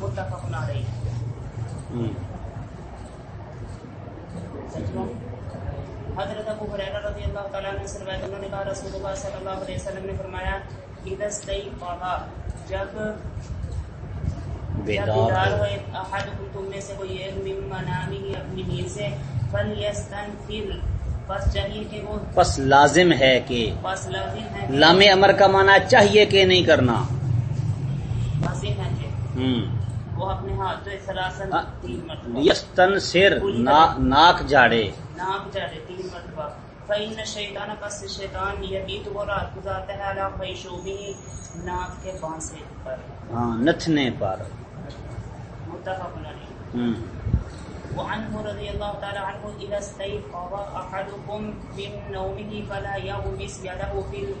متفق عليه۔ حضرت ابو ہریرہ رضی اللہ تعالیٰ عنہ سے روایت انہوں نے کہا رسول اللہ صلی اللہ علیہ وسلم نے فرمایا استيقظ جب جب بیدار بیدار ہو ہوئے تم میں سے کوئی ایک من منامه اپنی نیند سے فلیستنفر۔ پس چاہیے کہ وہ پس لازم ہے کہ پس لازم ہے کہ لام امر کا معنی چاہیے کہ نہیں کرنا لازم ہے کہ ہوں وہ اپنے ہاتھ ہاں۔ تین مرتبہ۔ یستن سر نا- ناک جاڑے۔ نام چاہے تین مرتبہ۔ فإن الشیطان پس شیطان وہ رات گزارتا ہے خیشومی ناک کے بانسے پر۔ ہاں نتھنے پر۔ متفق علیہ۔ وعنه اللہ استيقظ من نومه فلا يغمس يده في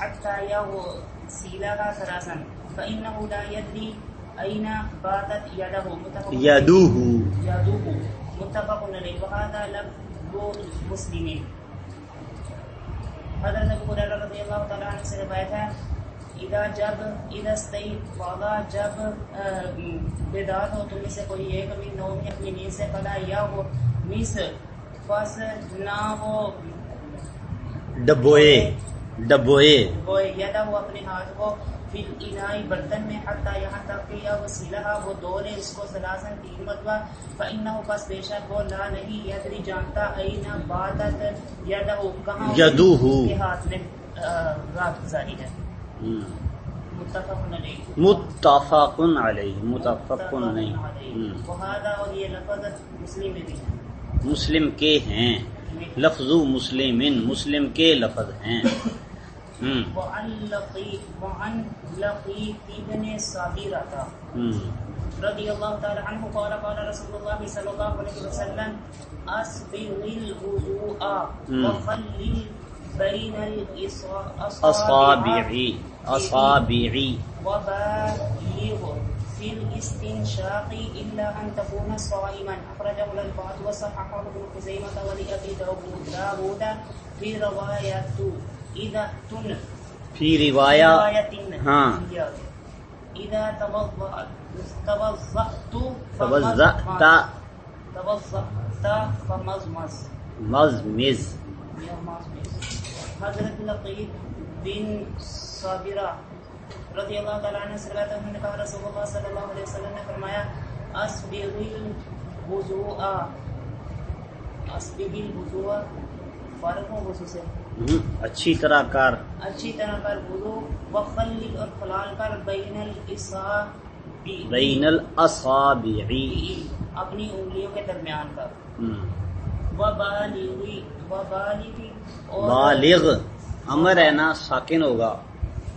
حتى يغسلها ثلاثا فانه لا يدري اين باتت يده. متفق یدوہ يده متفق علیہ وهذا لفظ مسلم حضرت ابو ہریرہ رضی اللہ تعالی عنہ سے روایت ہے اذا جب اذا استيقظ جب بیدار ہو تم میں سے کوئی ایک بھی نو میں اپنی نیند سے پلا یا وہ مس پس نہ وہ ڈبوئے ڈبوئے۔ وہ یدا وہ اپنے ہاتھ کو۔ پھر انائی برتن میں حتی یہاں تک کہ یا وسیلہ وہ دولے اس کو سلاسن تین مرتبہ فإنه پس بے شک وہ لا نہیں یدری جانتا اینا باتت یدہ کہاں یدوہ اس کے ہاتھ میں رات گزاری ہے۔ متفق علیہ۔ متفق علیہ متفق نہیں۔ ہوں۔ وہذا اور یہ لفظ مسلم میں بھی ہے۔ مسلم کے ہیں۔ لفظ مسلم مسلم کے لفظ ہیں۔ وعن لقیت وعن لقیت ابن صابرہ ہوں۔ رضی اللہ تعالی عنہ قال قال رسول اللہ صلی اللہ علیہ وسلم اسبغ الوضوء وخلل بین اصابعی اصابعی وبالغ في الاستنشاق إلا أن تكون صائما۔ أخرجه الأربعة وصححه ابن خزيمة ولأبي داود في تن فی روایہ رواية ہاں فمزمز مزمز حضرت لقیت بن صابرہ رضی اللہ تعالیٰ عنہ ہے انہوں نے کہا رسول اللہ صلی اللہ علیہ وسلم نے فرمایا اسبغ الوضوء. اسبغ الوضوء فارغ ہو وضو سے۔ اچھی طرح کر۔ اچھی طرح کر وضو وخلل اور خلال کر بین الاصابع بین الاصابعی اپنی انگلیوں کے درمیان ہوں۔ وبالغی وبالغی اور بالغ۔ امر ہے نا ساکن ہوگا۔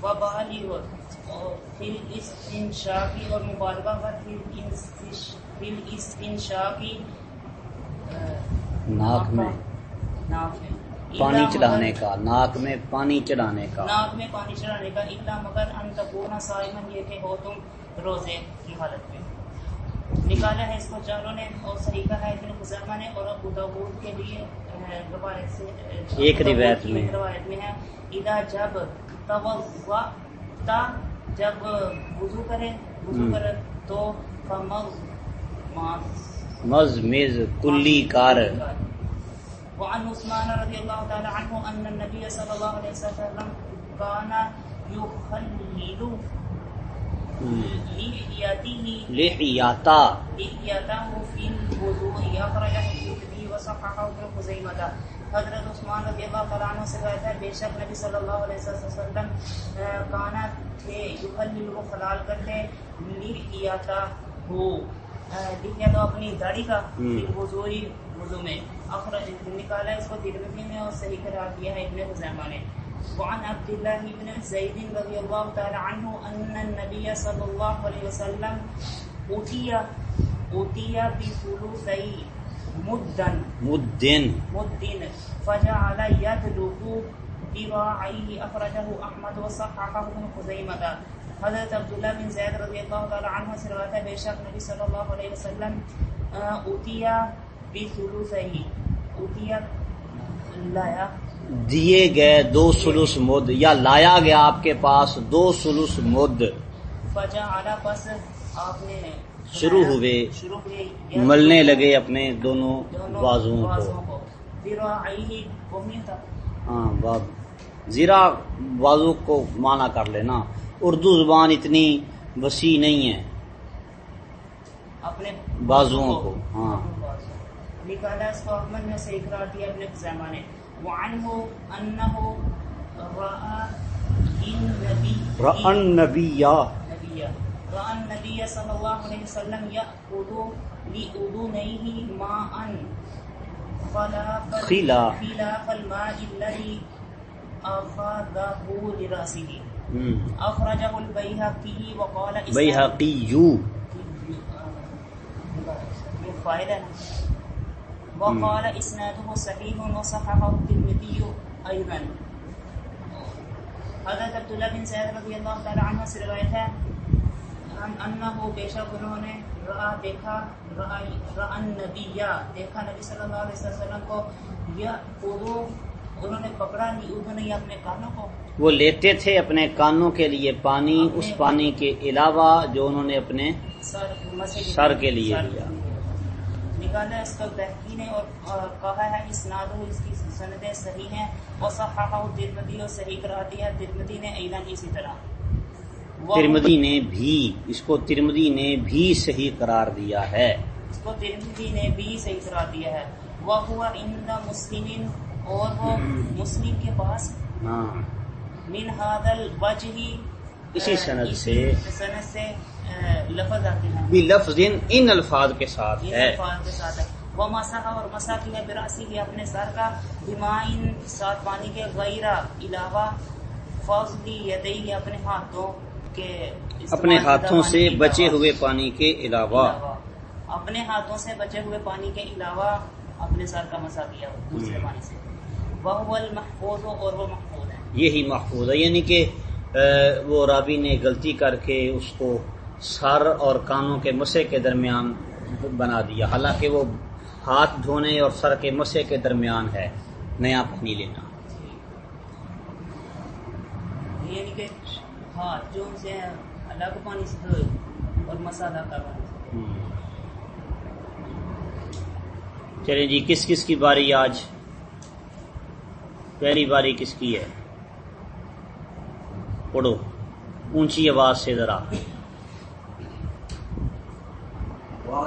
وبالغ اور پھر استنشاقی اور مبالغہ کا پھر استنشاقی ناک میں۔ ناک میں۔ پانی چڑھانے کا ناک میں پانی چڑھانے کا۔ ناک میں پانی چڑھانے کا الا مگر ان تکونا صائمن یہ کہ ہو تم روزے کی حالت میں۔ نکالا ہے اس کو چاروں نے اور صحیح کہا ہے ابن خزیمہ نے اور ابو داود کے لیے روایت سے ایک روایت میں۔ روایت میں ہے اذا جب توضأت جب وضو کرے وضو۔ کرے تو فمض ماس مزمز کلی کار۔ وعن عثمان رضی اللہ تعالی عنہ ان النبی صلی اللہ علیہ وسلم كان يخلل لحيته لحیاتا۔ لحيته في الوضوء اخرجه الترمذي وصححه ابن خزیمہ حضرت عثمان رضی اللہ تعالیٰ عنہ سے روایت ہے بے شک نبی صلی اللہ علیہ وسلم کانا تھے یخلل وہ خلال کرتے لحیاتا ہو۔ لکھیا تو اپنی داڑھی کا وضوئی وضو میں۔ اخرج نکالا اس کو ترمذی میں اور صحیح قرار دیا ہے ابن خزیمہ نے۔ وعن عبد الله بن زيد رضي الله تعالى عنه أن النبي صلى الله عليه وسلم أتي أتي بثلثي مدا مدن۔ مد فجعل يدلق ذراعيه أخرجه أحمد وصححه ابن خزيمة حضرت عبداللہ بن زید رضی اللہ تعالی عنہ سے روایت ہے بے شک نبی صلی اللہ علیہ وسلم اوتیا لایا دیے گئے دو سلس مد یا لایا گیا آپ کے پاس دو سلس مد۔ فجا اعلیٰ پس آپ نے شروع ہوئے ملنے لگے اپنے دونوں بازوؤں کو۔ ہاں باب۔ زیرا بازو کو مانا کر لینا۔ اردو زبان اتنی وسیع نہیں ہے۔ اپنے بازوؤں کو ہاں۔ نکالا اس کو احمد نے صحیح قرار دیا ابن خزیمہ نے۔ وعنہ رأى رن نبیا۔ نبی رأى النبی صلی اللہ علیہ وسلم یأخذ لأذنیہ ماء۔ خلاف خلا- خلاف الماء الذي أخذه لرأسه۔ أخرجه البيهقي وقال فاعل وقال اسناده صحيح وصححه الترمذي ايضا حضرت عبداللہ بن سعید رضی اللہ تعالی عنہ سے روایت ہے ان انه بے شک انہوں نے رأى دیکھا رأى النبی دیکھا نبی صلی اللہ علیہ وسلم کو یا انہوں نے پکڑا لی اذن اپنے کانوں کو وہ لیتے تھے اپنے کانوں کے لیے پانی اس پانی کے علاوہ جو انہوں نے اپنے سر کے لیے لیا۔ نکالا اس کا بہتی نے اور کہا ہے اسناد اس کی سندیں صحیح ہیں اور صححہ ترمذی اور صحیح قرار دیا ترمذی نے ایضا اسی طرح۔ ترمدی نے بھی اس کو ترمدی نے بھی صحیح قرار دیا ہے۔ اس کو ترمذی نے بھی صحیح قرار دیا ہے۔ وہ ہوا عند مسلم اور وہ مسلم کے پاس۔ ہاں۔ من هذا الوجہ اسی سند سے۔ سند سے۔ لفظ آتے ہیں بھی لفظ ان الفاظ کے ساتھ ہے۔ الفاظ کے ساتھ ہے۔ وہ مسح اور مسح کیا براسی ہے اپنے سر کا۔ بمائن ساتھ پانی کے غیرہ علاوہ فضلی یدئی اپنے ہاتھوں کے اپنے ہاتھوں سے بچے ہوئے پانی کے علاوہ۔ اپنے ہاتھوں سے بچے ہوئے پانی کے علاوہ اپنے سر کا مسا کیا دوسرے۔ پانی سے۔ وہ المحفوظ اور وہ محفوظ ہے۔ یہی محفوظ ہے یعنی کہ وہ رابی نے غلطی کر کے اس کو سر اور کانوں کے مسے کے درمیان بنا دیا۔ حالانکہ وہ ہاتھ دھونے اور سر کے مسے کے درمیان ہے۔ نیا پانی لینا۔ یعنی کہ ہاتھ جو ان سے الگ پانی سے دھوئے اور مسالہ کا پانی سے ہم۔ چلیں جی کس کس کی باری آج؟ پہلی باری کس کی ہے؟ پڑھو۔ اونچی آواز سے ذرا۔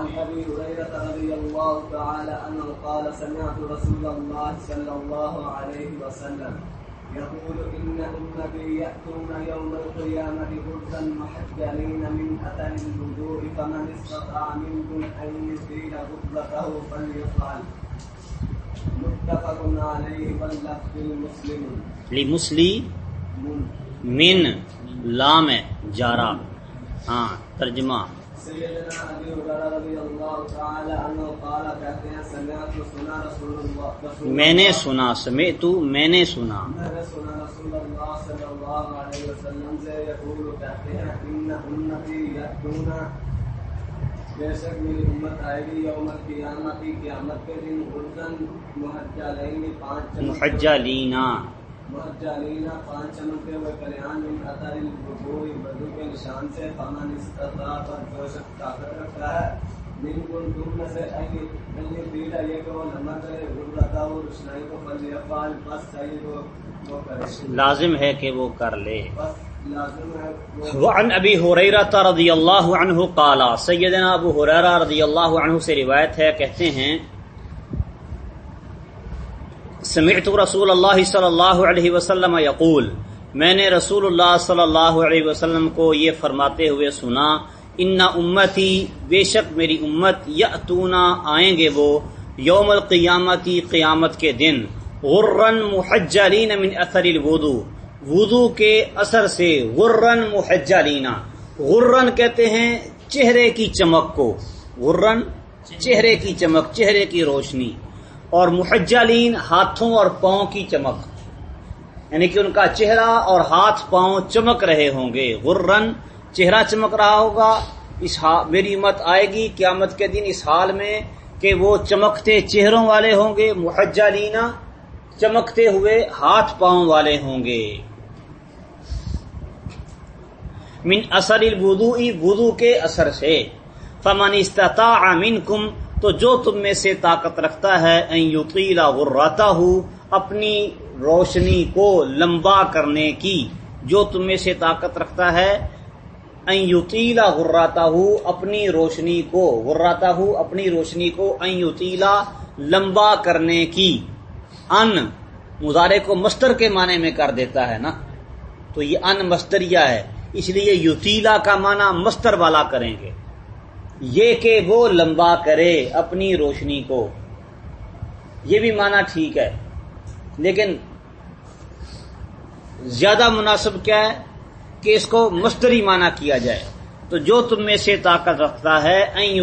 وعن ابي هريره رضي الله تعالى عنه قال سمعت رسول الله صلى الله عليه وسلم يقول ان امتي ياتون يوم القيامه غرزا محجلين من اثر الوضوء فمن استطاع منكم ان يزيل غرزته فليفعل. متفق عليه واللفظ المسلم. لی مسلی من لام جارا. ہاں ترجمہ سیدنا ابی ہریرہ رضی اللہ تعالی عنہ قال کہتے ہیں سمعت سنا رسول اللہ میں نے سنا سمے تو میں نے سنا۔ میں نے سنا رسول اللہ صلی اللہ علیہ وسلم سے یقول کہتے ہیں ان امتی بے شک میری امت آئے گی یوم القیامت قیامت کے دن غرزن محجلین پانچ چمکتے ہوئے- پانچ ہوئے الوضوء وضو کے نشان سے فمن استطاع پر جو شخص طاقت رکھتا ہے۔ میں سے دیلا یہ کہ وہ کرے ہو روشنائی کو فلیفعل بس چاہیے وہ وہ کرے۔ لازم ہے کہ وہ کر لے۔ ہے وعن ابی حریرہ رضی اللہ عنہ قال سیدنا ابو حریرہ رضی اللہ عنہ سے روایت ہے کہتے ہیں سمعت رسول اللہ صلی اللہ علیہ وسلم یقول، میں نے رسول اللہ صلی اللہ علیہ وسلم کو یہ فرماتے ہوئے سنا، ان امتی، بے شک میری امت یاتونا آئیں گے وہ یوم القیامتی، قیامت کے دن۔ غرن محجلین من اثر الوضو۔ وضو کے اثر سے غرن محجلین۔ غرن کہتے ہیں چہرے کی چمک کو۔ غرن چہرے کی چمک، چہرے کی روشنی۔ اور محجلین ہاتھوں اور پاؤں کی چمک۔ یعنی کہ ان کا چہرہ اور ہاتھ پاؤں چمک رہے ہوں گے۔ غرن چہرہ چمک رہا ہوگا۔ اس میری امت آئے گی قیامت کے دن اس حال میں کہ وہ چمکتے چہروں والے ہوں گے محجلینا چمکتے ہوئے ہاتھ پاؤں والے ہوں گے۔ من اثر الوضو وضو کے اثر سے۔ فمن استطاع منکم تو جو تم میں سے طاقت رکھتا ہے، ان یطیلا غراتا اپنی روشنی کو لمبا کرنے کی۔ جو تم میں سے طاقت رکھتا ہے، ان یطیلا غراتا اپنی روشنی کو۔ غراتا اپنی روشنی کو ان یطیلا لمبا کرنے کی۔ ان مظاہرے کو مستر کے معنی میں کر دیتا ہے نا۔ تو یہ ان مستریہ ہے۔ اس لیے یوتیلا کا معنی مستر والا کریں گے۔ یہ کہ وہ لمبا کرے اپنی روشنی کو۔ یہ بھی معنی ٹھیک ہے۔ لیکن زیادہ مناسب کیا ہے کہ اس کو مستری معنی کیا جائے۔ تو جو تم میں سے طاقت رکھتا ہے این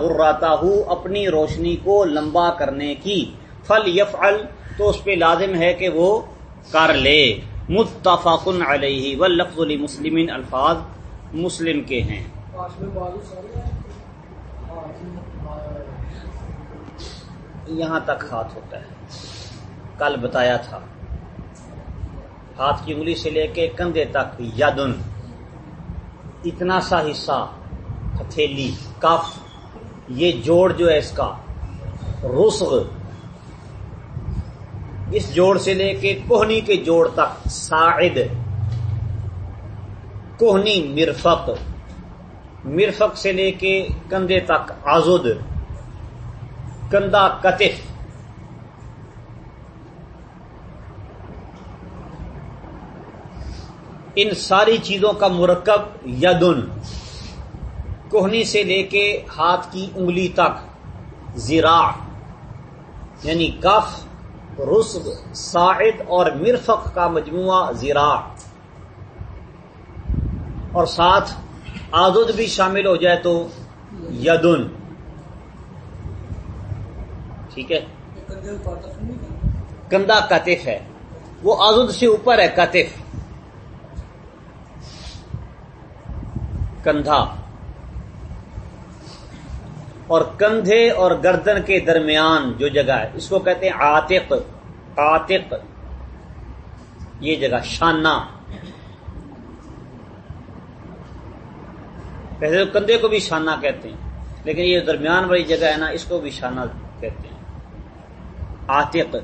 غراتا ہوں اپنی روشنی کو لمبا کرنے کی۔ فل یف تو اس پہ لازم ہے کہ وہ کر لے۔ متفق علیہ و لفظ مسلم الفاظ مسلم کے ہیں۔ یہاں تک ہاتھ ہوتا ہے۔ کل بتایا تھا۔ ہاتھ کی انگلی سے لے کے کندھے تک یادن اتنا سا حصہ، ہتھیلی، کف، یہ جوڑ جو ہے اس کا، رسغ۔ اس جوڑ سے لے کے کوہنی کے جوڑ تک ساعد۔ کوہنی مرفق۔ مرفق سے لے کے کندھے تک آزد کندھا کتف ان ساری چیزوں کا مرکب یدن۔ کوہنی سے لے کے ہاتھ کی انگلی تک۔ زیرا یعنی کف رسب ساعد اور مرفق کا مجموعہ زیرا اور ساتھ آزد بھی شامل ہو جائے تو یدن۔ ٹھیک ہے؟ کندھا کتف ہے۔ وہ آزد سے اوپر ہے کتف کندھا اور کندھے اور گردن کے درمیان جو جگہ ہے، اس کو کہتے ہیں آتق آتق یہ جگہ، شانہ۔ پہلے تو کندھے کو بھی شانہ کہتے ہیں، لیکن یہ درمیان والی جگہ ہے نا، اس کو بھی شانہ کہتے ہیں۔ آتق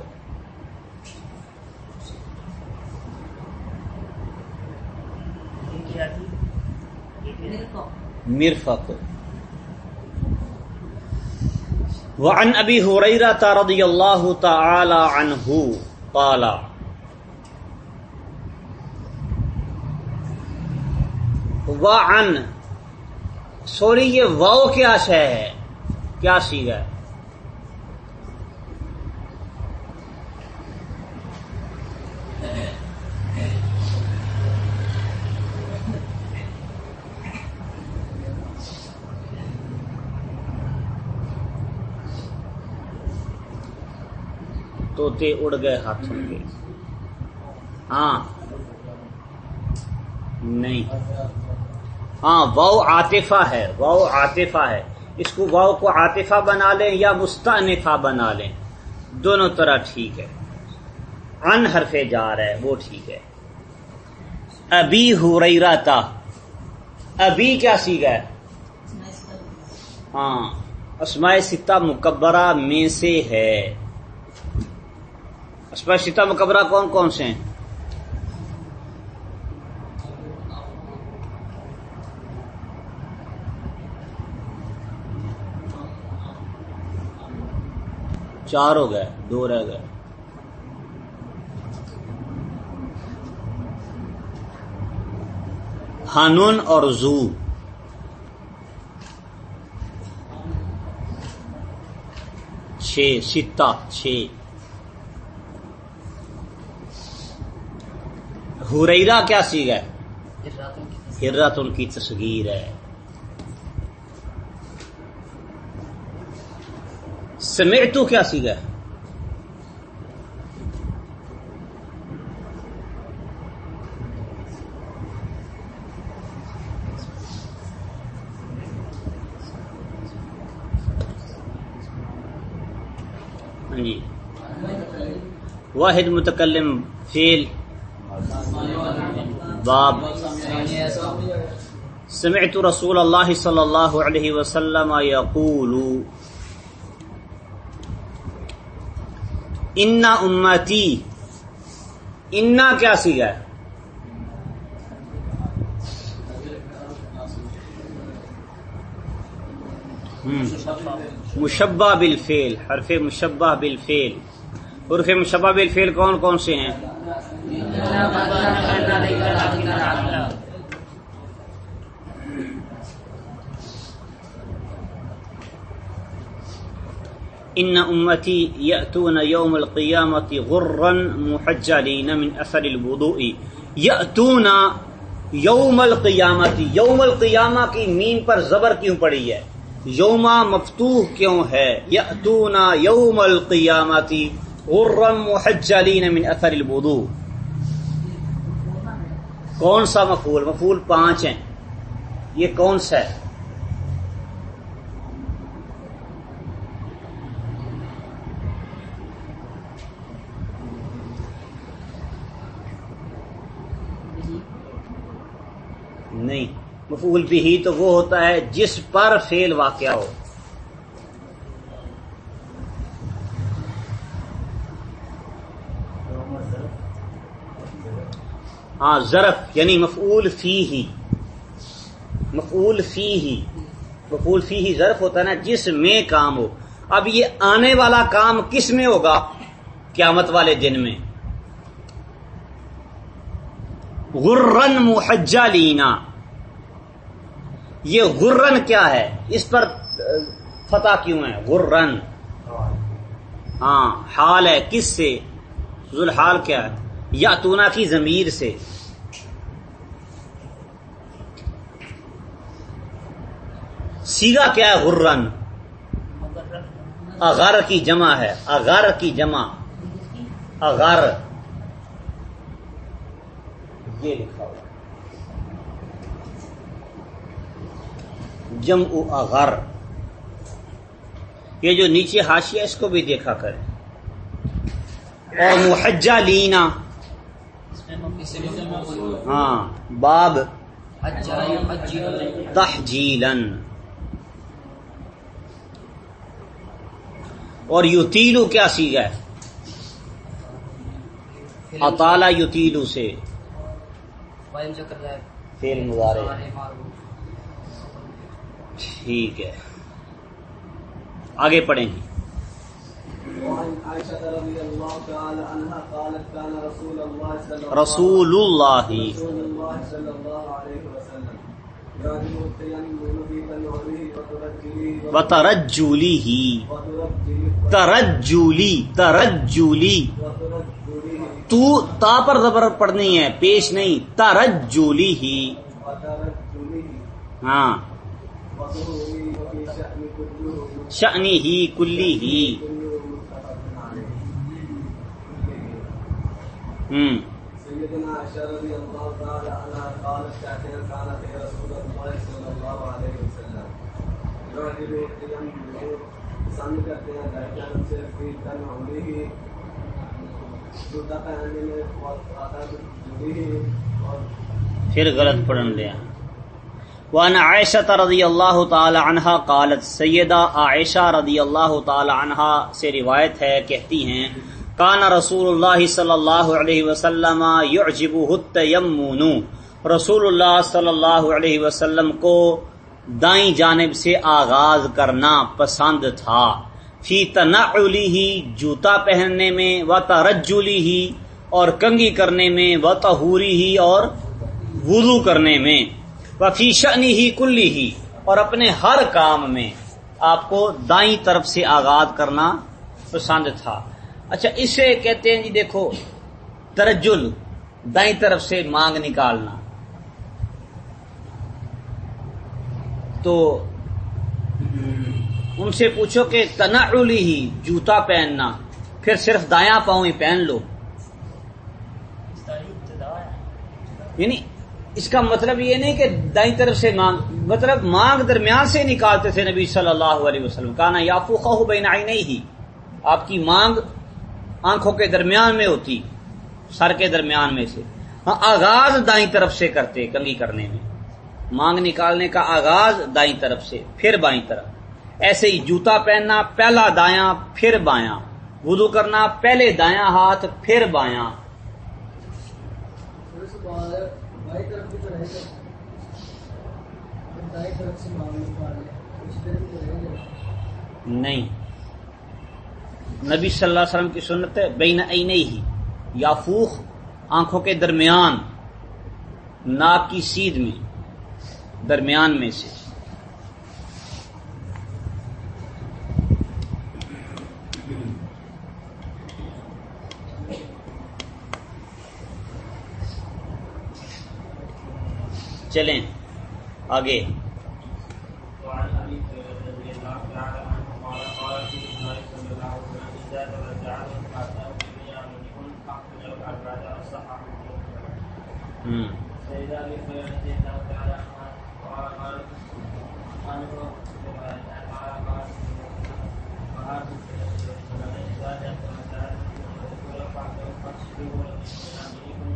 مرفق۔ وعن ابی حریرہ رضی اللہ تعالی عنہ قال۔ وعن، سوری، یہ واؤ کیا شے ہے؟ کیا سیگا ہے؟ توتے اڑ گئے ہاتھوں کے۔ ہاں۔ نہیں۔ ہاں واؤ عاطفہ ہے واؤ عاطفہ ہے۔ اس کو واؤ کو عاطفہ بنا لیں یا مستعنفہ بنا لیں دونوں طرح ٹھیک ہے۔ ان حرفے جا رہا ہے وہ ٹھیک ہے۔ ابھی ہو رہی رہتا ابھی کیا سیکھا ہے؟ ہاں اسماء ستہ مکبرہ میں سے ہے۔ اسماء ستہ مکبرہ کون کون سے ہیں؟ چار ہو گئے، دو رہ گئے۔ ہانون اور زو۔ چھ ستا چھ۔ ہریرا کیا سی ہے؟ ہرت ان کی تصغیر ہے۔ سمیٹو کیا سی ہے؟ ہاں جی۔ واحد متکلم فیل باب سمعت رسول اللہ صلی اللہ علیہ وسلم یقول انا امتی انا کیا سیگا ہے؟ مشبہ بالفعل، حرف مشبہ بالفعل۔ حرف مشبہ بالفعل کون کون سے ہیں؟ ان امتی یاتون یوم القیامت غرا محجلین من اثر الوضوء. یاتون یوم القیامت یوم القیامہ کی مین پر زبر کیوں پڑی ہے؟ یوما مفتوح کیوں ہے؟ یاتون یوم القیامت غرا محجلین من اثر الوضوء. کون سا مفول مفول پانچ ہیں۔ یہ کون سا ہے؟ نہیں۔ مفول بھی ہی تو وہ ہوتا ہے جس پر فیل واقع ہو۔ ہاں ضرف یعنی مفعول فی ہی مفعول فی ہی مفعول فی ہی ضرف ہوتا ہے نا، جس میں کام ہو۔ اب یہ آنے والا کام کس میں ہوگا؟ قیامت والے دن میں۔ غرن محجا لینا یہ غرن کیا ہے؟ اس پر فتح کیوں ہے؟ غرن۔ ہاں حال ہے، کس سے؟ ذوالحال کیا ہے؟ یا تونا کی ضمیر سے۔ سیگا کیا ہے غرن؟ اغار کی جمع ہے۔ اغار کی جمع۔ اغار۔ یہ لکھا ہوا۔ جم اغر یہ جو نیچے ہاشیا اس کو بھی دیکھا کریں۔ اور محجہ لینا ہاں باب تحجیلن اور یوتیلو کیا سیگا ہے؟ اطالا یوتیلو سے۔ فیل مظاہرے ٹھیک ہے۔ آگے پڑھیں۔ گے وعن عائشة رضي الله تعالى عنها قالت كان رسول الله صلى الله رسول اللہ رسول الله صلى الله عليه وسلم ہی ترجولی ترجولی تو تا پر زبر پڑھنی ہے پیش نہیں. ترجولی ہی ہاں شأنی ہی کلی ہی كله متفق عليه عنها قالت كان كان في رسول الله صلى الله عليه وسلم. التيمم پسند کرتے ہیں درجن سے فی تنعمه جوتا پہننے میں آداب جوڑی اور پھر غلط پڑھن لیا۔ وان عائشہ رضی اللہ تعالی عنہا قالت سیدہ عائشہ رضی اللہ تعالی عنہا سے روایت ہے کہتی ہیں کان رسول اللہ صلی اللہ علیہ وسلم رسول اللہ صلی اللہ علیہ وسلم کو دائیں جانب سے آغاز کرنا پسند تھا. فی تنعلی ہی جوتا پہننے میں، و ترجلی ہی اور کنگی کرنے میں، و تہوری ہی اور وضو کرنے میں. و فی شنی ہی کلی ہی اور اپنے ہر کام میں آپ کو دائیں طرف سے آغاز کرنا پسند تھا۔ اچھا اسے کہتے ہیں جی دیکھو، ترجل، دائیں طرف سے مانگ نکالنا۔ تو ان سے پوچھو کہ تنعلی ہی، جوتا پہننا۔ پھر صرف دایاں پاؤں ہی پہن لو۔ یعنی اس کا مطلب یہ نہیں کہ دائیں طرف سے مانگ مطلب مانگ درمیان سے نکالتے تھے نبی صلی اللہ علیہ وسلم۔ کہنا یافو خو بین نہیں ہی آپ کی مانگ آنکھوں کے درمیان میں ہوتی، سر کے درمیان میں سے۔ ہاں، آغاز دائیں طرف سے کرتے، کنگھی کرنے میں۔ مانگ نکالنے کا آغاز دائیں طرف سے، پھر بائیں طرف۔ ایسے ہی جوتا پہننا، پہلا دایاں، پھر بایاں۔ وضو کرنا، پہلے دایاں ہاتھ، پھر بایاں۔ نہیں۔ نبی صلی اللہ علیہ وسلم کی سنت ہے، بین عین ہی یافوخ آنکھوں کے درمیان، ناک کی سیدھ میں، درمیان میں سے۔ چلیں آگے وعن ابي هريره رضي الله تعالى عنه قال قال رسول الله صلى الله عليه وسلم اذا ترجعتم فاتوا بيامنكم فاقتلوا الاربعه الصحابه ہوں فاذا ابي هريره رضي الله تعالى عنه قال قال عنه قال قال قال اذا جاءتم فاتوا فاقتلوا بيامنكم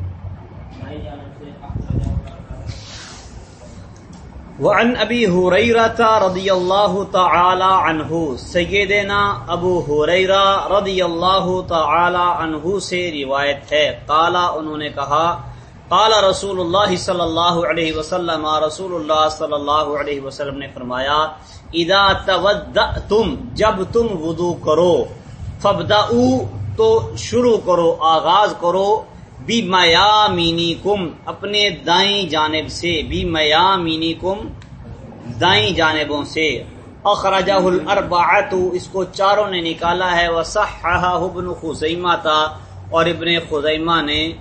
نہیں جانے سے اخرجوا الاربعه وعن ابی حریرہ رضی اللہ تعالی عنہ، سیدنا ابو حریرہ رضی اللہ تعالی عنہ سے روایت ہے۔ قالا، انہوں نے کہا قال رسول اللہ صلی اللہ علیہ وسلم، رسول اللہ صلی اللہ علیہ وسلم نے فرمایا، اذا تودعتم جب تم وضو کرو، فابدعو، تو شروع کرو، آغاز کرو بی میامینی کم اپنے دائیں جانب سے بی میامینی کم دائیں جانبوں سے۔ اخرجہ الاربعۃ، اس کو چاروں نے نکالا ہے۔ وصححہ ابن خزیمہ تھا اور ابن خزیمہ نے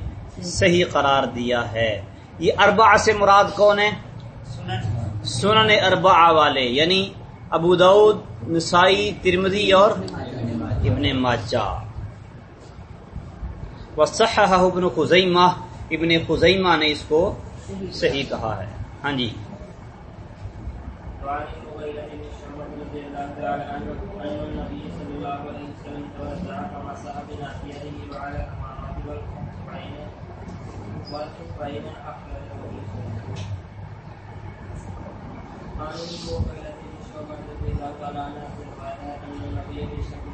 صحیح قرار دیا ہے۔ یہ اربعہ سے مراد کون ہے؟ سنن اربعہ والے یعنی ابو داود نسائی، ترمذی اور ابن ماجہ۔ وصححہ ابن خزیمہ ابن خزیمہ نے اس کو صحیح کہا ہے۔ ہاں جی۔ وعن المغيرة شعبة رضي الله تعالى عنه أن النبي صلى الله عليه وسلم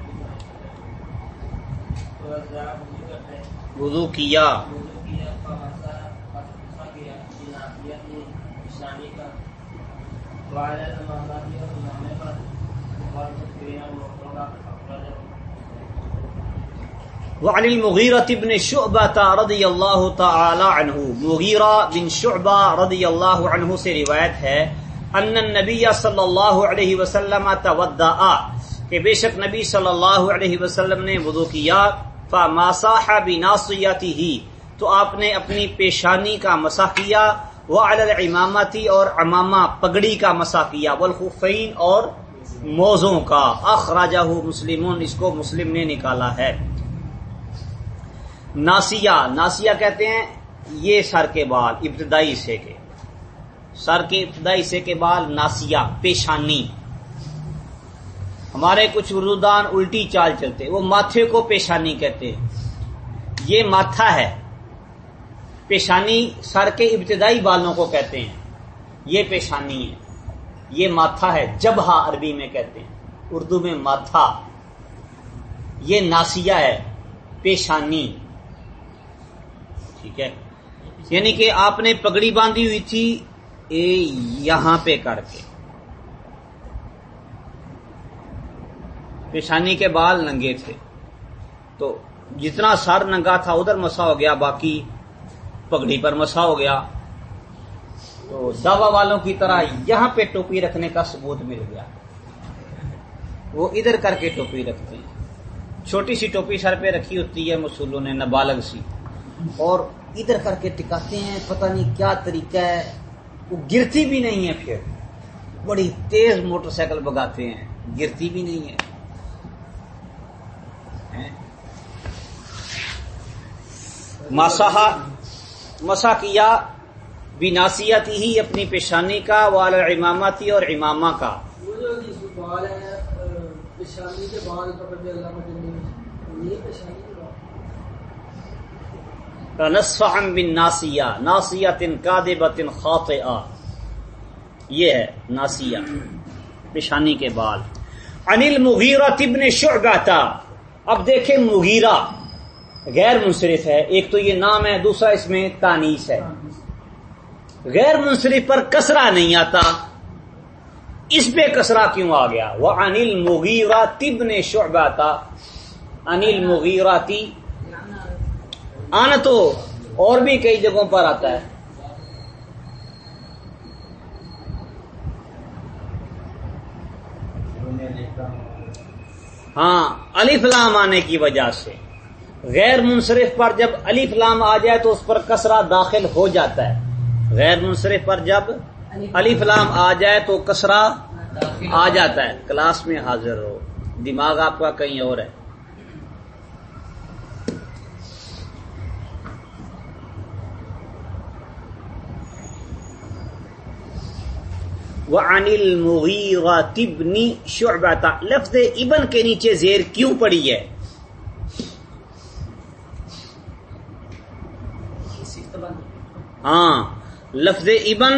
والمقربة أخرجه وعن المغیرة بن شعبہ رضی اللہ تعالی عنہ مغیرہ بن شعبہ رضی اللہ عنہ سے روایت ہے ان النبی صلی اللہ علیہ وسلم تودعا کہ بے شک نبی صلی اللہ علیہ وسلم نے وضو کیا۔ فماساح بناصیته تو آپ نے اپنی پیشانی کا مسح کیا، وعلى الامامتی اور امامہ پگڑی کا مسح کیا والخفین اور موزوں کا۔ اخراجہ مسلمون، اس کو مسلم نے نکالا ہے۔ ناسیہ ناسیہ کہتے ہیں، یہ سر کے بال، ابتدائی حصے کے۔ سر کے ابتدائی حصے کے بال ناسیہ، پیشانی۔ ہمارے کچھ اردودان الٹی چال چلتے وہ ماتھے کو پیشانی کہتے ہیں۔ یہ ماتھا ہے۔ پیشانی سر کے ابتدائی بالوں کو کہتے ہیں۔ یہ پیشانی ہے۔ یہ ماتھا ہے، جبہا عربی میں کہتے ہیں۔ اردو میں ماتھا۔ یہ ناسیہ ہے، پیشانی۔ ٹھیک ہے۔ یعنی کہ آپ نے پگڑی باندھی ہوئی تھی، اے یہاں پہ کر کے۔ پیشانی کے بال ننگے تھے۔ تو جتنا سر ننگا تھا، ادھر مسا ہو گیا، باقی پگڑی پر مسا ہو گیا۔ تو دوا والوں کی طرح یہاں پہ ٹوپی رکھنے کا ثبوت مل گیا۔ وہ ادھر کر کے ٹوپی رکھتے ہیں۔ چھوٹی سی ٹوپی سر پہ رکھی ہوتی ہے مسولوں نے نابالغ سی۔ اور ادھر کر کے ٹکاتے ہیں، پتہ نہیں کیا طریقہ ہے۔ وہ گرتی بھی نہیں ہے پھر۔ بڑی تیز موٹر سائیکل بگاتے ہیں۔ گرتی بھی نہیں ہے ہیں؟ مساحا مسا کیا بناسیت ہی اپنی پیشانی کا وال اماماتی اور امامہ کا۔ وہ بن ناسیہ ناسیہ تن خاطئہ۔ یہ ہے ناسیہ پیشانی کے بال۔ انل مغیرہ تبن شعبہ تھا اب دیکھیں مغیرہ۔ غیر منصرف ہے، ایک تو یہ نام ہے، دوسرا اس میں تانیس ہے۔ غیر منصرف پر کسرا نہیں آتا۔ اس پہ کسرا کیوں آ گیا؟ وہ انل مغیرہ تبن شعبہ تھا انل مغیرہ تی آنا تو اور بھی کئی جگہوں پر آتا ہے۔ ہاں الف لام آنے کی وجہ سے۔ غیر منصرف پر جب الف لام آ جائے تو اس پر کسرا داخل ہو جاتا ہے۔ غیر منصرف پر جب الف لام آ جائے تو کسرا آ جاتا ہے۔ کلاس میں حاضر ہو دماغ آپ کا کہیں اور ہے۔ وہ انل مغیرہ تبنی شعبہ لفظ ابن کے نیچے زیر کیوں پڑی ہے؟ ہاں لفظ ابن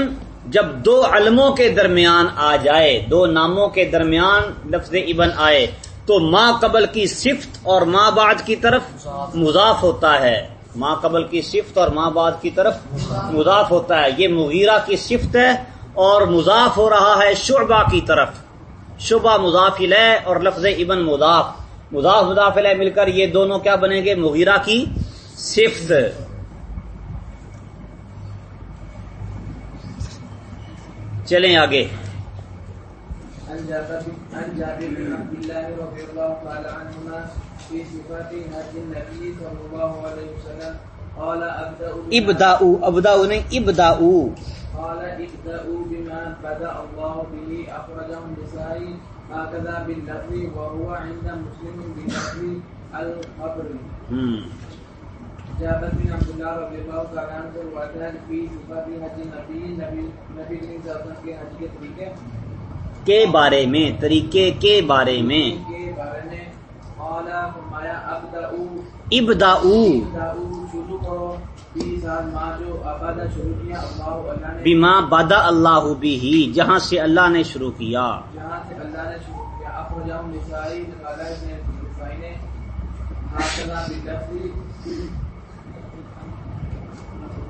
جب دو علموں کے درمیان آ جائے، دو ناموں کے درمیان لفظ ابن آئے، تو ماں قبل کی صفت اور ماں بعد کی طرف مضاف ہوتا ہے۔ ماں قبل کی صفت اور ماں بعد کی طرف مضاف ہوتا ہے۔ یہ مغیرہ کی صفت ہے اور مضاف ہو رہا ہے شعبہ کی طرف۔ شعبہ مضاف ہے اور لفظ ابن مضاف۔ مضاف مضاف ہے مل کر یہ دونوں کیا بنیں گے؟ مغیرہ کی صفت۔ چلیں آگے۔ عن جابر عن جابر بن عبد الله رضي الله تعالى عنهما في صفات حج النبي صلى الله عليه وسلم. قال ابدا ابداؤ نہیں ابداؤ قال ابدأوا بما بدأ الله به أخرجه النسائي هكذا باللفظ وهو عند مسلم بلفظ القبر. ہم، جابر بن عبد الله رضي الله تعالى عنه سے روایت ہے صفات حج نبی نبی نبی کریم صلی اللہ علیہ وسلم کے حج کے طریقے کے بارے میں طریقے کے بارے میں۔ کے بارے میں قال فرمایا شروع کرو۔ شروع کیا اللہ اللہ بدا اللہ بھی جہاں سے اللہ نے شروع کیا۔ جہاں سے اللہ نے شروع کیا۔ اخرجہ نسائی نکالا اس نے نسائی نے حاصلہ بلفظ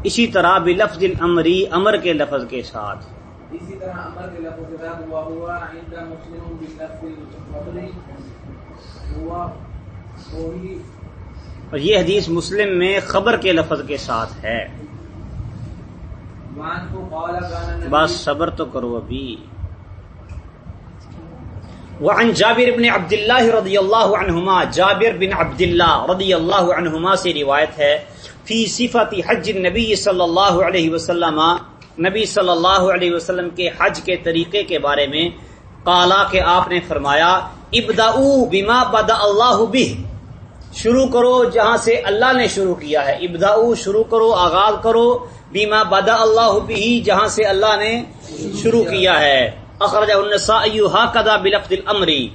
اسی طرح بلفظ الامری امر کے لفظ کے ساتھ۔ اسی طرح عمر کے لفظ کے بعد ہوا ہوا عند مسلم بلفظ الفضل ہوا وہی اور یہ حدیث مسلم میں خبر کے لفظ کے ساتھ ہے۔ بس صبر تو کرو ابھی۔ وعن جابر بن عبد الله رضی اللہ عنہما جابر بن عبد اللہ رضی اللہ عنہما سے روایت ہے۔ فی صفت حج النبی صلی اللہ علیہ وسلم، نبی صلی اللہ علیہ وسلم کے حج کے طریقے کے بارے میں قالا کہ آپ نے فرمایا ابداؤ بما بدا اللہ بہ۔ شروع کرو جہاں سے اللہ نے شروع کیا ہے۔ ابداؤ شروع کرو، آغاز کرو بیما بدا اللہ بھی جہاں سے اللہ نے شروع کیا ہے۔ اخرج النسائی ہاکذا بلفظ الامری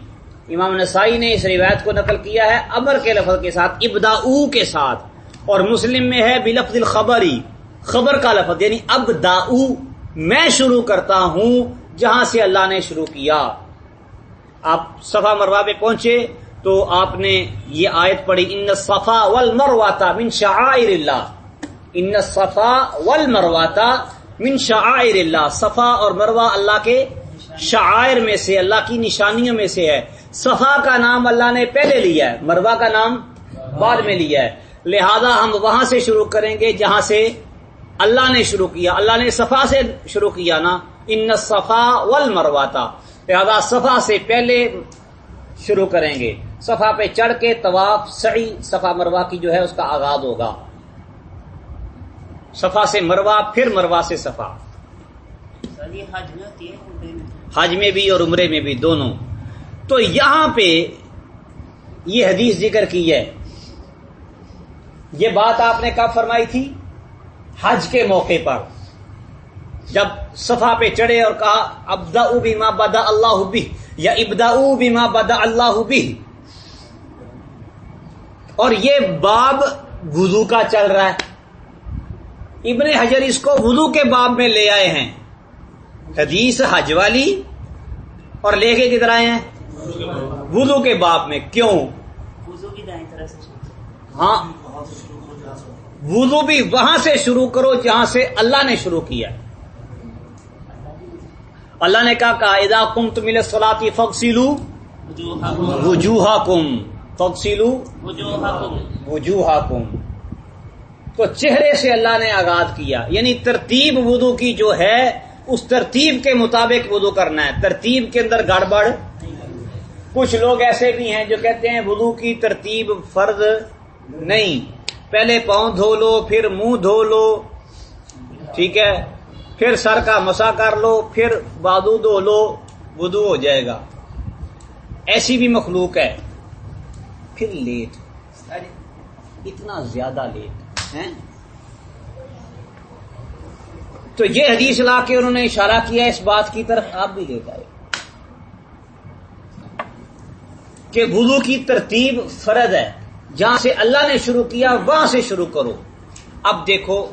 امام نسائی نے اس روایت کو نقل کیا ہے، امر کے لفظ کے ساتھ ابداؤ کے ساتھ۔ اور مسلم میں ہے بلفظ الخبری، خبر کا لفظ یعنی ابداؤ میں شروع کرتا ہوں جہاں سے اللہ نے شروع کیا۔ آپ صفا مروا پہ پہنچے تو آپ نے یہ آیت پڑھی، ان صفا ول مرواتا من شعائر اللہ۔ ان صفا ول مرواتا من شعائر اللہ۔ صفا اور مروا اللہ کے شعائر میں سے، اللہ کی نشانیوں میں سے ہے۔ صفا کا نام اللہ نے پہلے لیا ہے مروا کا نام بعد میں لیا ہے۔ لہذا ہم وہاں سے شروع کریں گے جہاں سے اللہ نے شروع کیا۔ اللہ نے صفا سے شروع کیا نا۔ ان صفا ول مرواتا لہذا صفا سے پہلے شروع کریں گے۔ صفا پہ چڑھ کے طواف سعی، صفا مروا کی جو ہے اس کا آغاز ہوگا۔ صفا سے مروا پھر مروا سے صفا۔ حج میں بھی اور عمرے میں بھی دونوں۔ تو یہاں پہ یہ حدیث ذکر کی ہے یہ بات آپ نے کب فرمائی تھی؟ حج کے موقع پر۔ جب صفا پہ چڑھے اور کہا ابدا بیما بدا اللہ بھی یا ابدا بیما بدا اللہ بھی اور یہ باب وضو کا چل رہا ہے۔ ابن حجر اس کو وضو کے باب میں لے آئے ہیں۔ حدیث حج والی اور لے کے کدھر آئے ہیں؟ وضو کے باب میں۔ کیوں؟ وضو کی دائیں طرف سے۔ ہاں وضو بھی وہاں سے شروع کرو جہاں سے اللہ نے شروع کیا اللہ نے کہا کہا ادا کم تم سلاتی فخسیلو وجوہا کم فخسیلو وجوہا کم تو چہرے سے اللہ نے آغاز کیا۔ یعنی ترتیب وضو کی جو ہے، اس ترتیب کے مطابق وضو کرنا ہے۔ ترتیب کے اندر گڑبڑ۔ کچھ لوگ ایسے بھی ہیں جو کہتے ہیں وضو کی ترتیب فرض نہیں۔ پہلے پاؤں دھو لو پھر منہ دھو لو ٹھیک ہے؟ پھر سر کا مسا کر لو پھر بادو دھو لو وضو ہو جائے گا۔ ایسی بھی مخلوق ہے۔ پھر لیٹ۔ اتنا زیادہ لیٹ ہیں؟ تو یہ حدیث لا کے انہوں نے اشارہ کیا اس بات کی طرف آپ بھی لیٹ آئے۔ کہ وضو کی ترتیب فرد ہے۔ جہاں سے اللہ نے شروع کیا، وہاں سے شروع کرو۔ اب دیکھو،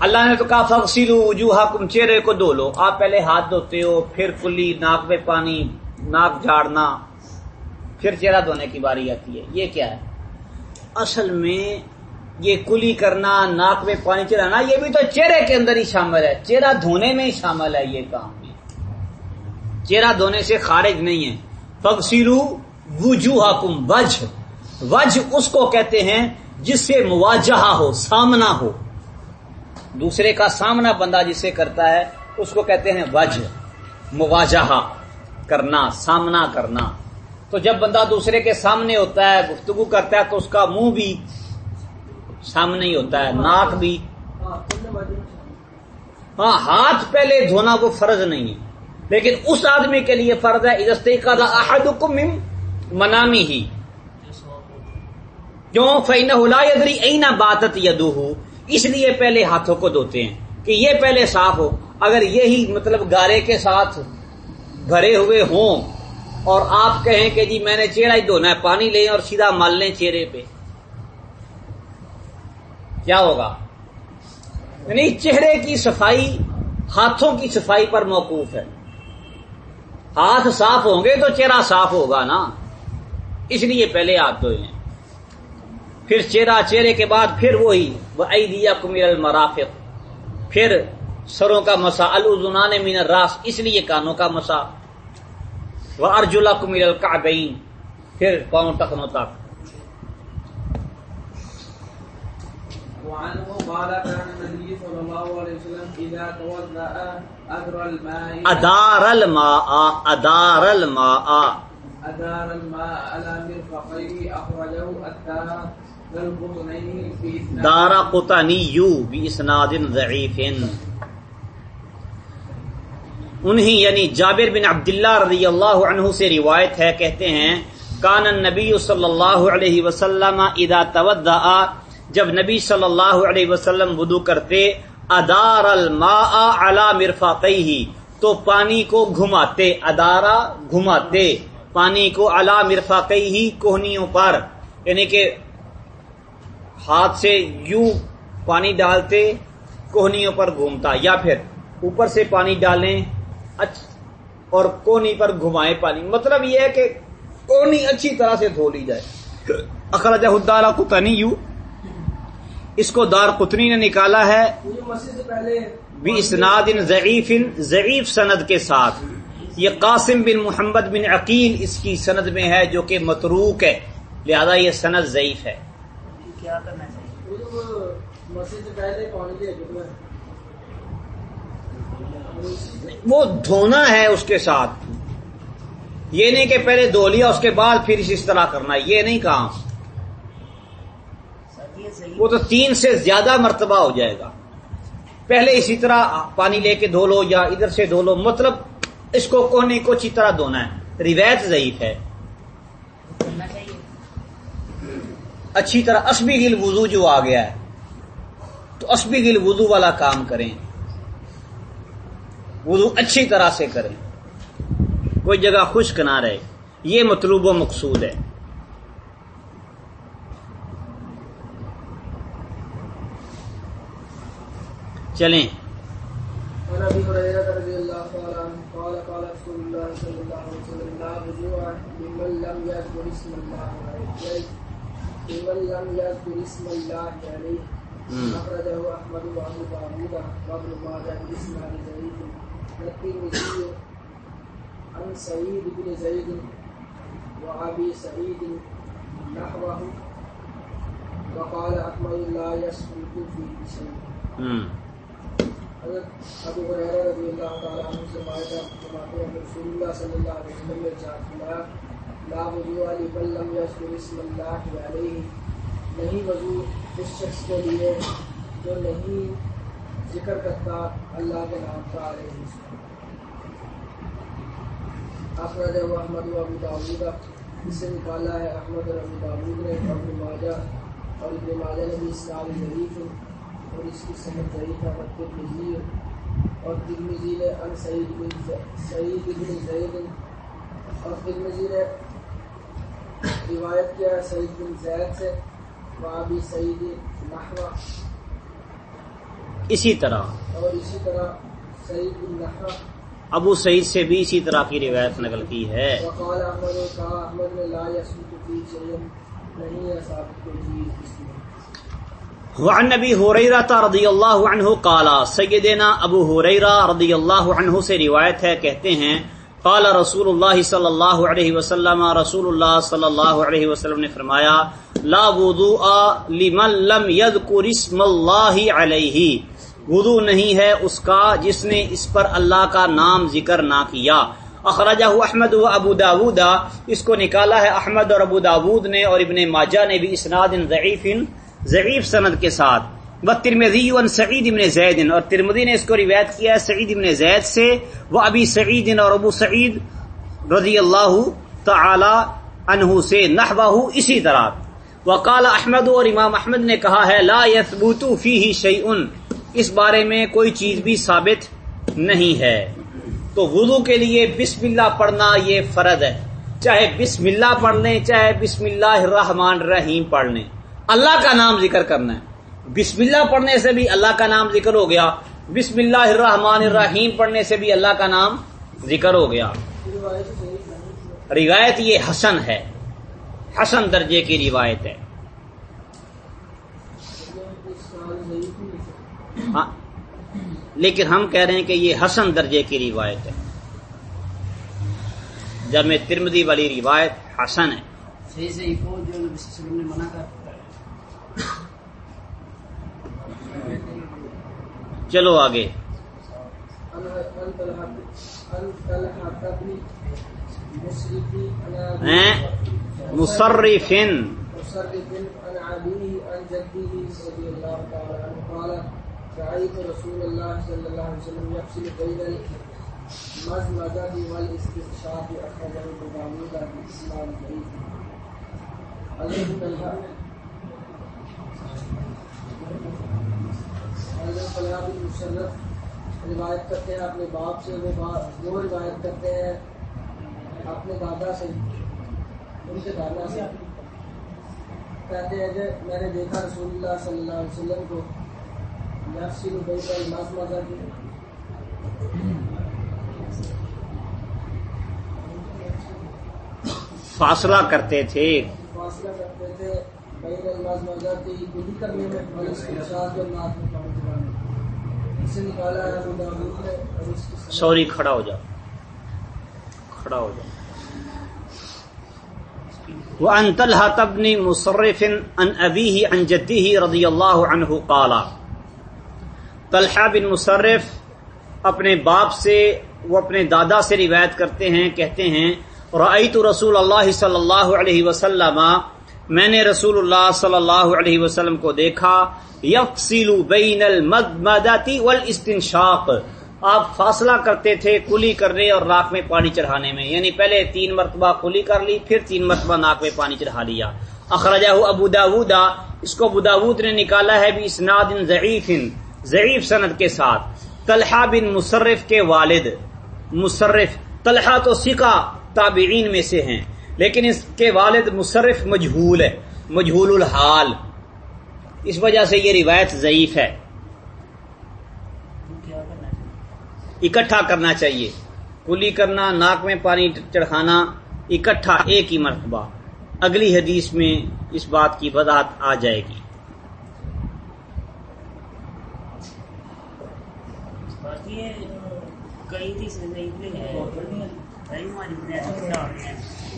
اللہ نے تو کہا فخصیلو وجوہا کم چہرے کو دھو لو۔ آپ پہلے ہاتھ دھوتے ہو، پھر کلی، ناک میں پانی، ناک جھاڑنا پھر چہرہ دھونے کی باری آتی ہے۔ یہ کیا ہے؟ اصل میں یہ کلی کرنا، ناک میں پانی چلانا یہ بھی تو چہرے کے اندر ہی شامل ہے۔ چہرہ دھونے میں ہی شامل ہے یہ کام۔ بھی چہرہ دھونے سے خارج نہیں ہے۔ فخصیلو وجوہا کم وجہ۔ وجہ اس کو کہتے ہیں جس سے مواجہ ہو، سامنا ہو۔ دوسرے کا سامنا بندہ جسے کرتا ہے، اس کو کہتے ہیں وجہ۔ مواجہ کرنا، سامنا کرنا۔ تو جب بندہ دوسرے کے سامنے ہوتا ہے، گفتگو کرتا ہے، تو اس کا منہ بھی سامنے ہی ہوتا ہے، ناک بھی۔ ہاں ہاتھ پہلے دھونا وہ فرض نہیں ہے۔ لیکن اس آدمی کے لیے فرض ہے ادستے کا احدکم من منامی ہی کیوں؟ فین ادری اینا باتت یدو ہو اس لیے پہلے ہاتھوں کو دھوتے ہیں کہ یہ پہلے صاف ہو۔ اگر یہی مطلب گارے کے ساتھ بھرے ہوئے ہوں اور آپ کہیں کہ جی میں نے چہرہ ہی دھونا ہے، پانی لیں اور سیدھا مال لیں چہرے پہ۔ کیا ہوگا؟ یعنی چہرے کی صفائی ہاتھوں کی صفائی پر موقوف ہے۔ ہاتھ صاف ہوں گے تو چہرہ صاف ہوگا نا۔ اس لیے پہلے ہاتھ دھوئے۔ ہیں پھر چہرہ چہرے کے بعد پھر وہی وہ دیا کمیر المرافق۔ پھر سروں کا مسا الزنان مین راس اس لیے کانوں کا مسا۔ وہ ارجلا کمیر القعبین پھر پاؤں ٹکنوں تک۔ وعنه قال كان النبي صلى الله عليه وسلم إذا توضأ أدر الماء۔ ادار الماء ادار الماء۔ أدار الماء على مرفقيه أخرجه الدار۔ القطنين في إسناد دارا بھی اسناد ضعیف. انہی یعنی جابر بن عبداللہ رضی اللہ عنہ سے روایت ہے، کہتے ہیں، کان النبی صلی اللہ علیہ وسلم اذا تودع، جب نبی صلی اللہ علیہ وسلم وضو کرتے، ادار الماء علی مرفقیہ تو پانی کو گھماتے ادارا گھماتے، پانی کو علی مرفقیہ کوہنیوں پر یعنی کہ ہاتھ سے یوں پانی ڈالتے، کوہنیوں پر گھومتا، یا پھر اوپر سے پانی ڈالیں اور کونی پر گھمائے پانی۔ مطلب یہ ہے کہ کونی اچھی طرح سے دھو لی جائے۔ اخراجہ الدارا قطنی یو اس کو دار قطنی نے نکالا ہے۔ بھی اسناد ضعیف ضعیف سند کے ساتھ۔ یہ قاسم بن محمد بن عقیل اس کی سند میں ہے جو کہ متروک ہے، لہذا یہ سند ضعیف ہے۔ کیا وہ دھونا ہے اس کے ساتھ۔ یہ نہیں کہ پہلے دھو لیا اس کے بعد پھر اس طرح کرنا ہے۔ یہ نہیں کہا۔ وہ تو تین سے زیادہ مرتبہ ہو جائے گا۔ پہلے اسی طرح پانی لے کے دھو لو یا ادھر سے دھو لو مطلب اس کو کونے کو اچھی طرح دھونا ہے۔ روایت ضعیف ہے۔ کرنا چاہیے۔ اچھی طرح اسبی گل وضو جو آ گیا ہے، تو اسبی گل وضو والا کام کریں۔ وضو اچھی طرح سے کریں۔ کوئی جگہ خشک نہ رہے۔ یہ مطلوب و مقصود ہے۔ چلیں عن ابي هريره رضي الله تعالى عنه قال قال رسول الله صلى الله عليه وسلم لا رجوع لمن لم يذكر اسم الله عليه لمن لم يذكر اسم الله عليه مم. اخرجه احمد داود وابن ماجه باسناد ضعيف والترمذي عن سعيد بن زيد وابي سعيد نحوه وقال احمد لا يسكت فيه شيء ابو ہریرہ رضی اللہ تعالیٰ عنہ سے روایت ہے کہ رسول اللہ صلی اللہ علیہ وسلم نے ارشاد فرمایا لا وضوء لمن لم یذکر اسم اللہ علیہ۔ نہیں وضو اس شخص کے لیے جو نہیں ذکر کرتا اللہ کے نام کا علیہ۔ السلام اخرج و احمد و ابو داود اس سے نکالا ہے، احمد اور ابو داود نے ابن ماجہ اور ابن ماجہ نے بھی اسلام ضعیف اور اس کی سمجھ ضعیف ہے۔ اور ترمذی اور ترمذی نے ان سعید بن سعید بن زید اور ترمذی نے روایت کیا ہے سعید بن زید سے وابی سعید نحوہ۔ اسی طرح۔ اور اسی طرح سعید بن نحوہ۔ ابو سعید سے بھی اسی طرح کی روایت نقل کی ہے۔ وقال احمد نے کہا احمد نے لا یسوط فی شیء نہیں ہے ثابت کوئی چیز اس میں وعن نبی حریرہ رضی اللہ عنہ قالا سیدنا ابو حریرہ رضی اللہ عنہ سے روایت ہے کہتے ہیں قال رسول اللہ صلی اللہ علیہ وسلم، رسول اللہ صلی اللہ علیہ وسلم نے فرمایا، لا وضوء لمن لم يذكر اسم اللہ علیہ۔ وضو نہیں ہے اس کا جس نے اس پر اللہ کا نام ذکر نہ کیا۔ اخرجہ احمد و ابو داود، اس کو نکالا ہے احمد اور ابو داود نے اور ابن ماجہ نے بھی اسناد ضعیف ضعیف سند کے ساتھ۔ و ترمذی عن سعید ابن زید اور ترمذی نے اس کو روایت کیا ہے سعید ابن زید سے وہ ابی سعید اور ابو سعید رضی اللہ تعالی عنہ سے نحوہ اسی طرح۔ وقال احمد اور امام احمد نے کہا ہے، لا یثبوت فیہ شیء اس بارے میں کوئی چیز بھی ثابت نہیں ہے۔ تو وضو کے لیے بسم اللہ پڑھنا یہ فرض ہے۔ چاہے بسم اللہ پڑھ لیں، چاہے بسم اللہ الرحمن الرحیم پڑھ لیں۔ اللہ کا نام ذکر کرنا ہے۔ بسم اللہ پڑھنے سے بھی اللہ کا نام ذکر ہو گیا۔ بسم اللہ الرحمن الرحیم پڑھنے سے بھی اللہ کا نام ذکر ہو گیا۔ روایت یہ حسن ہے۔ حسن درجے کی روایت ہے۔ ہاں۔ لیکن ہم کہہ رہے ہیں کہ یہ حسن درجے کی روایت ہے۔ جب میں ترمدی والی روایت حسن ہے۔ صحیح صحیح کو جو نبی صلی اللہ علیہ وسلم نے منع کر چلو آگے ان ان طلحہ ان طلحہ بن مشرقی ان ہیں مصرفن مصرف عن أبيه عن جده رضي الله تعالى عنه قال رأيت رسول الله صلى الله عليه وسلم يفصل بين المزمزة والاستنشاق أخرجه داود ضعيف حضرت مشرف روایت کرتے ہیں اپنے باپ سے وہ وہ روایت کرتے ہیں اپنے دادا سے ان کے دادا سے۔ کہتے ہیں کہ میں نے دیکھا رسول اللہ صلی اللہ علیہ وسلم کو نفسی نبئی کا مزہ کی فاصلہ کرتے تھے۔ فاصلہ کرتے تھے بین نماز مزہ کی کلی کرنے میں سوری، کھڑا ہو جاؤ۔ کھڑا ہو جاؤ۔ وعن طلحة بن مصرف عن أبيه عن جده رضي الله عنه قال۔ طلحہ بن مصرف اپنے باپ سے، وہ اپنے دادا سے روایت کرتے ہیں، کہتے ہیں، رأیت رسول اللہ صلی اللہ علیہ وسلم میں نے رسول اللہ صلی اللہ علیہ وسلم کو دیکھا یفصل بین المدمدۃ والاستنشاق۔ آپ فاصلہ کرتے تھے کلی کرنے اور ناک میں پانی چڑھانے میں۔ یعنی پہلے تین مرتبہ کلی کر لی، پھر تین مرتبہ ناک میں پانی چڑھا لیا۔ اخرجہ ابو داود، اس کو ابو داود نے نکالا ہے بھی اسناد ضعیف ضعیف سند کے ساتھ۔ طلحہ بن مصرف کے والد، مصرف، طلحہ تو سکا تابعین میں سے ہیں۔ لیکن اس کے والد مصرف مجہول ہے، مجہول الحال۔ اس وجہ سے یہ روایت ضعیف ہے۔ اکٹھا کرنا چاہیے۔ کلی کرنا، ناک میں پانی چڑھانا، اکٹھا ایک ہی مرتبہ۔ اگلی حدیث میں اس بات کی وضاحت آ جائے گی باقی یہ کئی تھی سے نہیں بھی ہے کئی ہماری بنیاد کیا ہوتے ہیں نہیں بھی نہیں سنا کیا ہے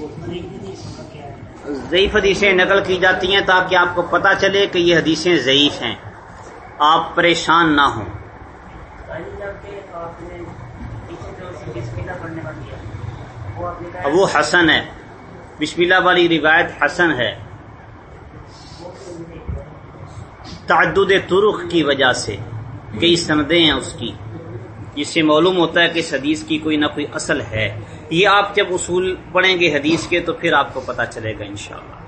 ضعیف حدیثیں نقل کی جاتی ہیں تاکہ آپ کو پتا چلے کہ یہ حدیثیں ضعیف ہیں۔ آپ پریشان نہ ہوں۔ وہ حسن ہے۔ بسم اللہ والی روایت حسن ہے۔ تعدد طرق کی وجہ سے کئی سندیں ہیں اس کی۔ جس سے معلوم ہوتا ہے کہ اس حدیث کی کوئی نہ کوئی اصل ہے۔ یہ آپ جب اصول پڑھیں گے حدیث کے تو پھر آپ کو پتا چلے گا انشاءاللہ۔